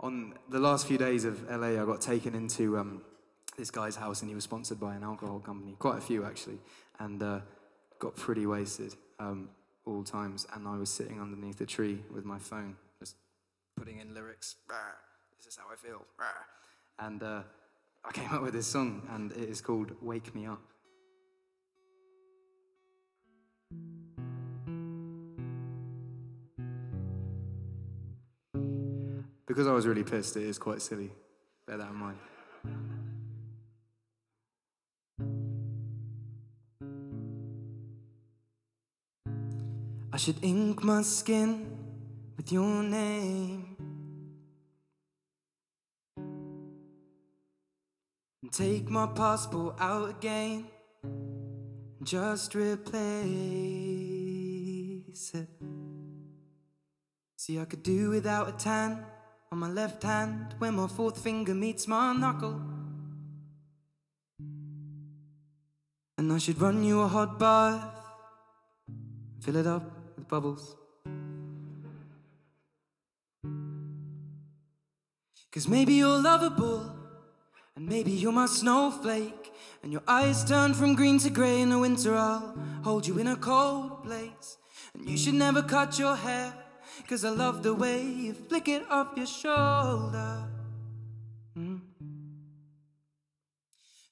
on the last few days of LA, I got taken into um, this guy's house, and he was sponsored by an alcohol company, quite a few actually, and uh, got pretty wasted um, all times. And I was sitting underneath a tree with my phone, just putting in lyrics. This is how I feel. And uh, I came up with this song, and it is called "Wake Me Up." Because I was really pissed, it is quite silly. Bear that in mind. I should ink my skin with your name and take my passport out again and just replace it. See, I could do without a tan on my left hand where my fourth finger meets my knuckle. And I should run you a hot bath, fill it up with bubbles. Cause maybe you're lovable, and maybe you're my snowflake, and your eyes turn from green to grey in the winter. I'll hold you in a cold place, and you should never cut your hair. Cause I love the way you flick it off your shoulder. Mm.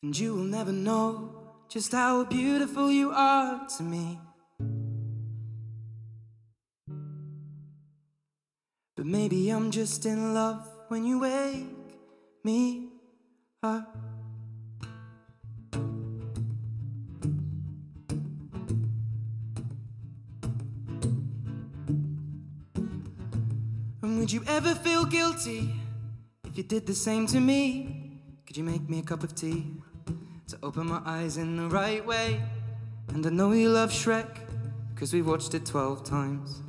And you will never know just how beautiful you are to me. But maybe I'm just in love when you wake me up. And would you ever feel guilty if you did the same to me? Could you make me a cup of tea to open my eyes in the right way? And I know you love Shrek because we watched it 12 times.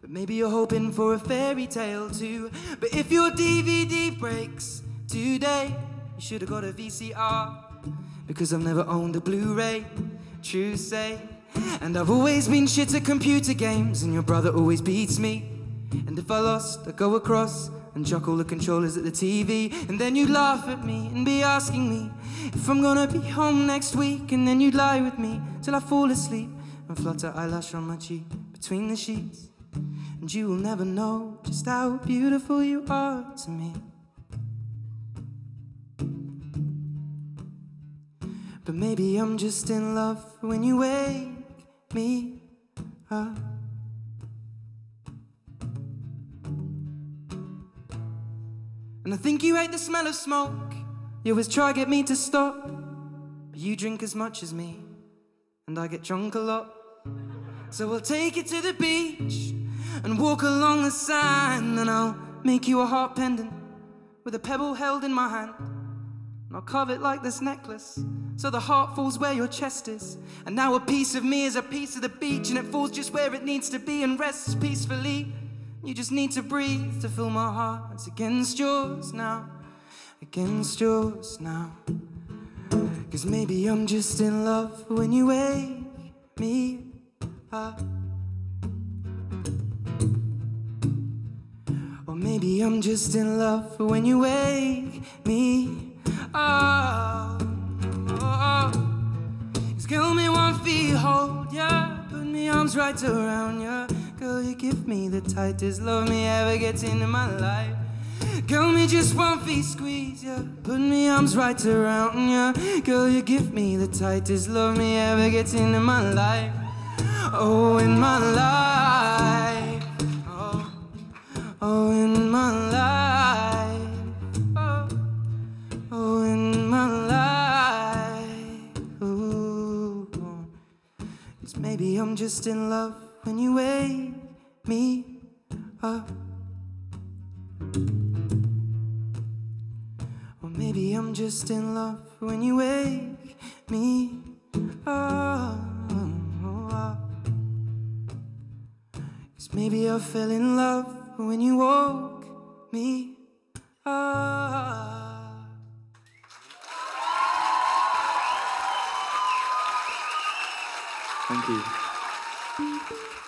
But maybe you're hoping for a fairy tale too. But if your DVD breaks today, you should have got a VCR because I've never owned a Blu ray. True say. And I've always been shit at computer games, and your brother always beats me. And if I lost, I'd go across and chuck all the controllers at the TV. And then you'd laugh at me and be asking me if I'm gonna be home next week. And then you'd lie with me till I fall asleep and flutter eyelash on my cheek between the sheets. And you will never know just how beautiful you are to me. But maybe I'm just in love when you wake me up. And I think you hate the smell of smoke. You always try get me to stop. But you drink as much as me, and I get drunk a lot. So we'll take it to the beach and walk along the sand, and I'll make you a heart pendant with a pebble held in my hand. And I'll carve it like this necklace, so the heart falls where your chest is. And now a piece of me is a piece of the beach, and it falls just where it needs to be and rests peacefully. You just need to breathe to feel my heart. It's against yours now, against yours now. Cause maybe I'm just in love when you wake me up. Or maybe I'm just in love when you wake me up. Oh, Cause girl, me one feet hold ya, put me arms right around ya. Girl, you give me the tightest love me ever gets into my life. Girl, me just one feet squeeze ya, put me arms right around ya. Girl, you give me the tightest love me ever gets into my life. Oh, in my life. Oh, oh in my life. Oh, oh in my life. Ooh. Maybe I'm just in love when you wake me up. Or maybe I'm just in love when you wake me up. Cause maybe I fell in love when you woke me up. Thank you. Thank you.